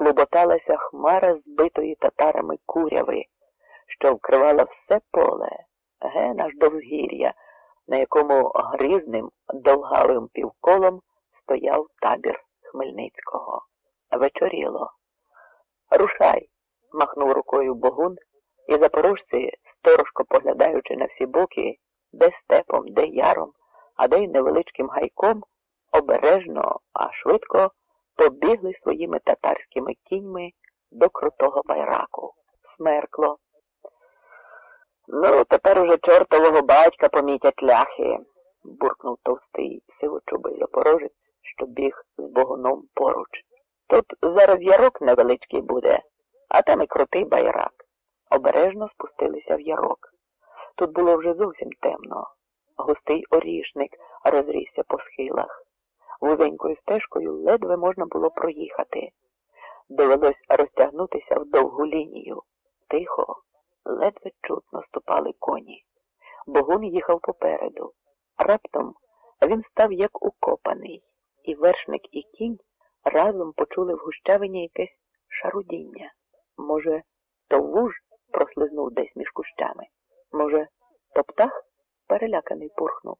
клуботалася хмара збитої татарами куряви, що вкривала все поле, ген аж до взгір'я, на якому грізним довгавим півколом стояв табір Хмельницького. Вечоріло. Рушай, махнув рукою Богун, і запорожці, сторожко поглядаючи на всі боки, де степом, де яром, а де й невеличким гайком, обережно, а швидко побігли своїми татарськими кіньми до крутого байраку. Смеркло. Ну, тепер уже чортового батька помітять ляхи, буркнув товстий сивочубий запорожець, що біг з богуном поруч. Тут зараз ярок невеличкий буде, а там і крутий байрак. Обережно спустилися в ярок. Тут було вже зовсім темно. Густий орішник розрісся по схилах. Ледве можна було проїхати. Довелось розтягнутися в довгу лінію. Тихо, ледве чутно ступали коні. Богун їхав попереду. Раптом він став як укопаний, і вершник і кінь разом почули в гущавині якесь шарудіння. Може, то вуж прослизнув десь між кущами. Може, то птах переляканий пурхнув.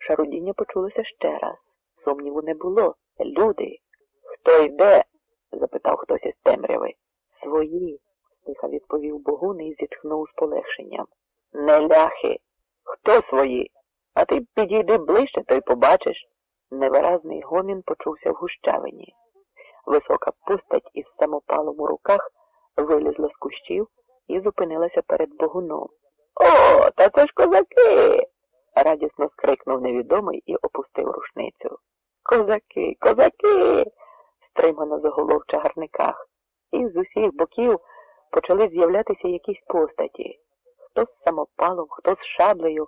Шарудіння почулося ще раз. Сумніву не було. Люди. Хто йде? запитав хтось із темряви. Свої, тихо відповів Богун і зітхнув з полегшенням. Не ляхи. Хто свої? А ти підійди ближче, то й побачиш. Невиразний гомін почувся в гущавині. Висока постать із самопалом у руках вилізла з кущів і зупинилася перед богуном. О, та це ж козаки. радісно скрикнув невідомий і опустив рушницю. Козаки, козаки. стримано заголов чагарниках. І з усіх боків почали з'являтися якісь постаті. Хто з самопалом, хто з шаблею,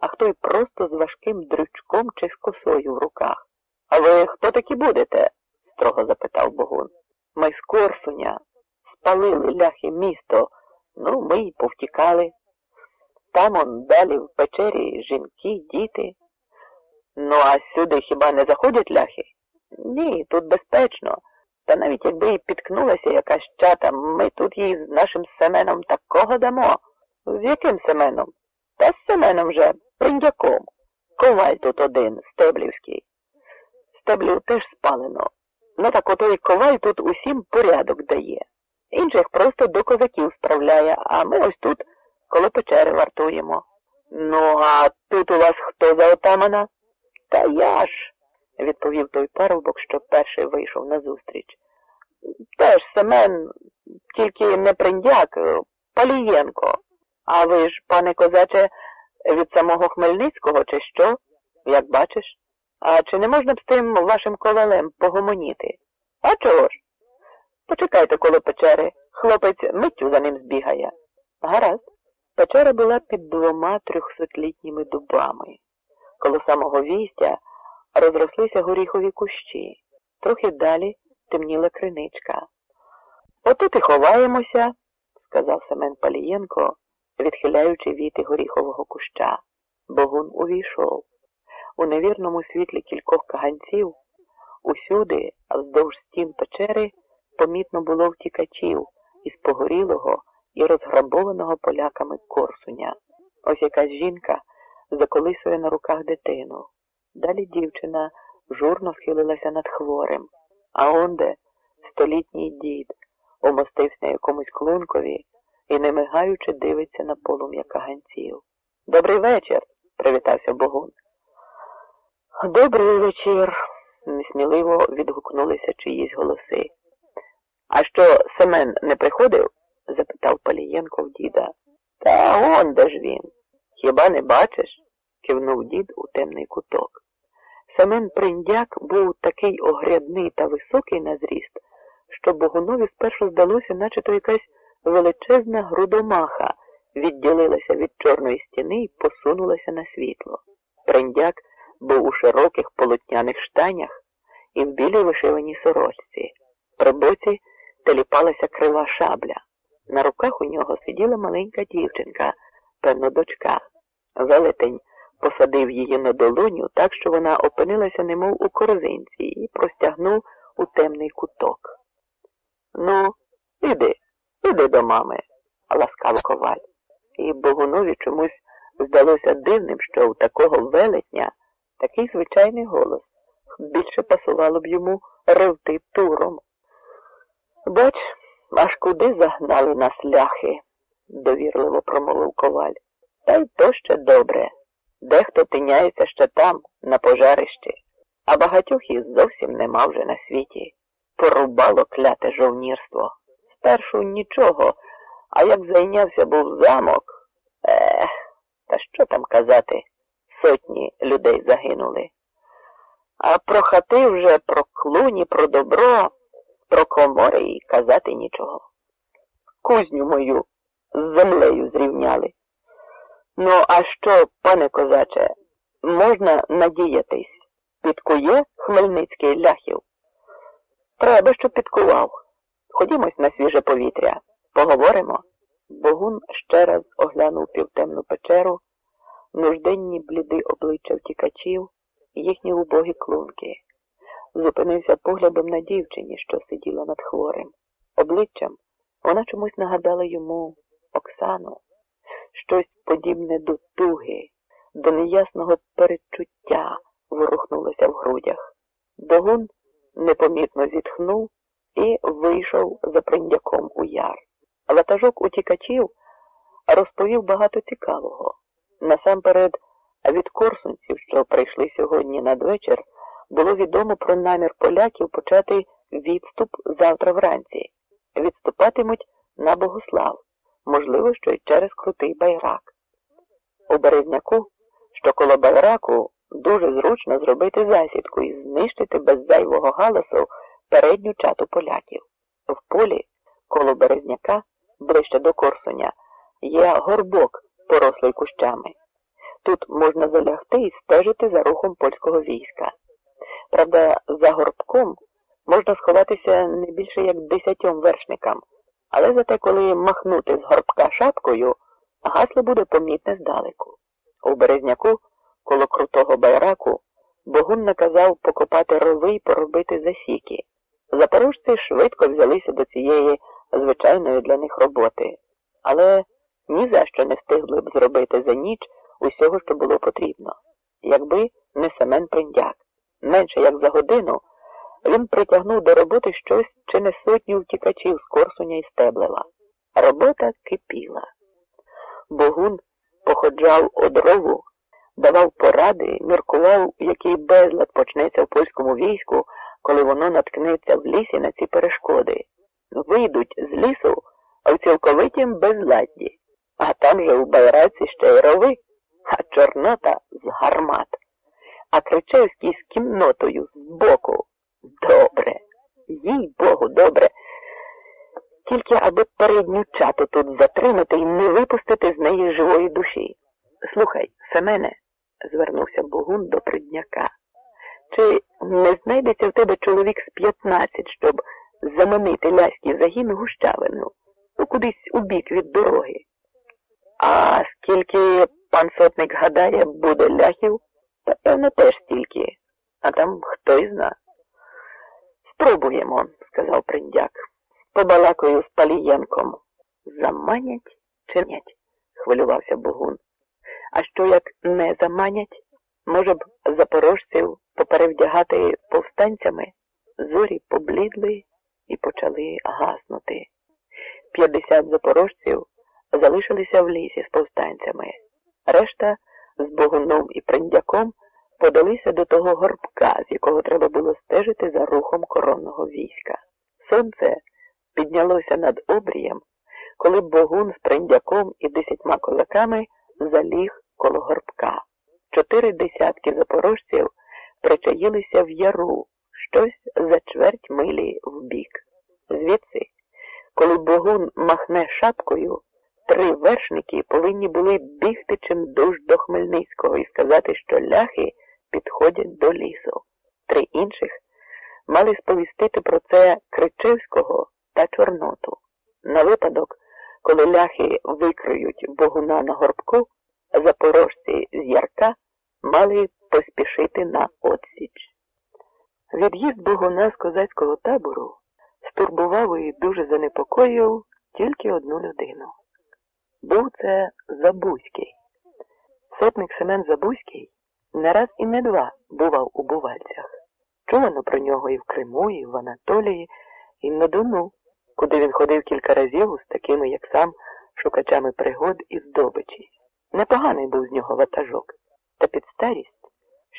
а хто й просто з важким дрючком чи з косою в руках. А ви хто такі будете? строго запитав Богун. Ми з Корсуня спалили ляхи місто, ну ми й повтікали. Там он далі в печері жінки, діти. Ну, а сюди хіба не заходять ляхи? Ні, тут безпечно. Та навіть якби і підкнулася якась чата, ми тут їй з нашим Семеном такого дамо. З яким Семеном? Та з Семеном же, приндяком. Коваль тут один, Стеблівський. Стеблів теж спалено. Ну так ото і коваль тут усім порядок дає. Інших просто до козаків справляє, а ми ось тут коло печери вартуємо. Ну, а тут у вас хто за отамана? Та я ж, відповів той парубок, що перший вийшов назустріч. Теж Семен, тільки не приндяк, Палієнко. А ви ж, пане козаче, від самого Хмельницького, чи що? Як бачиш? А чи не можна б з тим вашим ковалем погомоніти? А чого ж? Почекайте коло печери, хлопець миттю за ним збігає. Гаразд. Печера була під двома трьохсотлітніми дубами. Коло самого вістя розрослися горіхові кущі. Трохи далі темніла криничка. Отут і ховаємося, сказав Семен Палієнко, відхиляючи віти горіхового куща. Богун увійшов. У невірному світлі кількох каганців усюди, вздовж стін печери, помітно було втікачів із погорілого і розграбованого поляками корсуня. Ось якась жінка заколисує на руках дитину. Далі дівчина журно схилилася над хворим, а онде столітній дід умостився якомусь клункові і, не мигаючи, дивиться на полум'я каганців. Добрий вечір, привітався Богун. Добрий вечір, несміливо відгукнулися чиїсь голоси. А що, Семен не приходив? запитав Палієнко в діда. Та он де ж він? Хіба не бачиш? кивнув дід у темний куток. Семен Приндяк був такий огрядний та високий на зріст, що Богунові спершу здалося, наче то якась величезна грудомаха відділилася від чорної стіни і посунулася на світло. Приндяк був у широких полотняних штанях і в білій вишиваній сорочці. При боці теліпалася крива шабля. На руках у нього сиділа маленька дівчинка, певно, дочка. Велетень посадив її на долоню так, що вона опинилася немов у корзинці і простягнув у темний куток. Ну, іди, іди до мами, ласкав коваль. І Богунові чомусь здалося дивним, що у такого велетня такий звичайний голос. Більше пасувало б йому ревти туром. Бач, аж куди загнали нас ляхи, довірливо промовив коваль. Та й то ще добре. Дехто тиняється ще там, на пожарищі, а багатьох із зовсім нема вже на світі. Порубало кляте жовнірство. Спершу нічого, а як зайнявся був замок, ех, та що там казати, сотні людей загинули. А про хати вже, про клуні, про добро, про комори і казати нічого. Кузню мою з землею зрівняли. Ну, а що, пане козаче, можна надіятись? Підкує Хмельницький ляхів? Треба, щоб підкував. Ходімось на свіже повітря. Поговоримо. Богун ще раз оглянув півтемну печеру, нужденні бліди обличчя втікачів, їхні убогі клунки. Зупинився поглядом на дівчині, що сиділа над хворим. Обличчям вона чомусь нагадала йому Оксану, щось подібне до туги, до неясного перечуття ворухнулося в грудях. Богун непомітно зітхнув і вийшов за приндяком у яр. Ватажок утікачів розповів багато цікавого. Насамперед, від корсунців, що прийшли сьогодні надвечір, було відомо про намір поляків почати відступ завтра вранці. Відступатимуть на Богослав, можливо, що й через крутий байрак. У Березняку, що коло байраку, дуже зручно зробити засідку і знищити без зайвого галасу передню чату поляків. В полі коло Березняка ближче до Корсуня, є горбок, порослий кущами. Тут можна залягти і стежити за рухом польського війська. Правда, за горбком можна сховатися не більше як десятьом вершникам, але зате, коли махнути з горбка шапкою, гасло буде помітне здалеку. У березняку, коло крутого байраку, Богун наказав покопати рови й поробити засіки. Запорожці швидко взялися до цієї звичайної для них роботи, але ні за що не встигли б зробити за ніч усього, що було потрібно. Якби не Семен Приндяк. Менше як за годину він притягнув до роботи щось чи не сотню втікачів з Корсуня і Стеблева. Робота кипіла. Богун походжав одрову, давав поради, міркував, який безлад почнеться в польському війську, коли воно наткнеться в лісі на ці перешкоди вийдуть з лісу а в цілковитім безладді, а там же у байраці ще й рови, а Чорнота з гармат, а Кричевський з кімнотою збоку. Добре, їй Богу, добре. Тільки аби передню чату тут затримати і не випустити з неї живої душі. Слухай, Семене, звернувся Богун до придняка. Чи не знайдеться в тебе чоловік з п'ятнадцять, щоб заманити ляський загін гущавину, ну кудись у бік від дороги. А скільки пан сотник гадає, буде ляхів, та певно теж стільки, а там хто й зна. Спробуємо, сказав приндяк. Побалакою з Палієнком. Заманять чи нять? хвилювався Богун. А що як не заманять? Може б запорожців поперевдягати повстанцями? Зорі поблідли і почали гаснути. П'ятдесят запорожців залишилися в лісі з повстанцями. Решта з Богуном і Приндяком подалися до того горбка, з якого треба було стежити за рухом коронного війська. Сонце піднялося над обрієм, коли Богун з Приндяком і десятьма козаками заліг коло горбка. Чотири десятки запорожців причаїлися в яру щось за чверть милі вбік. Звідси, коли Богун махне шапкою, три вершники повинні були бігти чимдуж до Хмельницького і сказати, що ляхи підходять до лісу. Три інших мали сповістити про це Кричевського та Чорноту. На випадок, коли ляхи викриють Богуна на горбку, запорожці з Ярка мали поспішити на отсіч. Від'їзд Богуна з козацького табору стурбував і дуже занепокоїв тільки одну людину. Був це Забузький. Сотник Семен Забузький не раз і не два бував у бувальцях. Чувано про нього і в Криму, і в Анатолії, і на Дону, куди він ходив кілька разів з такими, як сам, шукачами пригод і здобичі. Непоганий був з нього ватажок, та під старість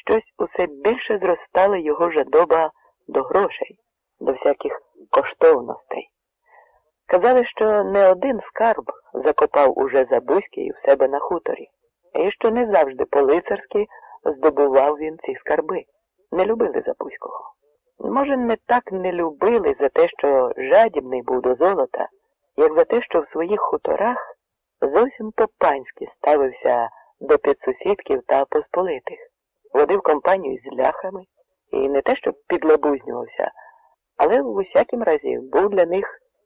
щось усе більше зростала його жадоба до грошей, до всяких коштовностей. Казали, що не один скарб закопав уже Забузький у себе на хуторі, і що не завжди по-лицарськи здобував він ці скарби. Не любили Забузького. Може, не так не любили за те, що жадібний був до золота, як за те, що в своїх хуторах зовсім по-панськи ставився до підсусідків та посполитих, водив компанію з ляхами і не те, щоб підлабузнювався, але в усякім разі був для них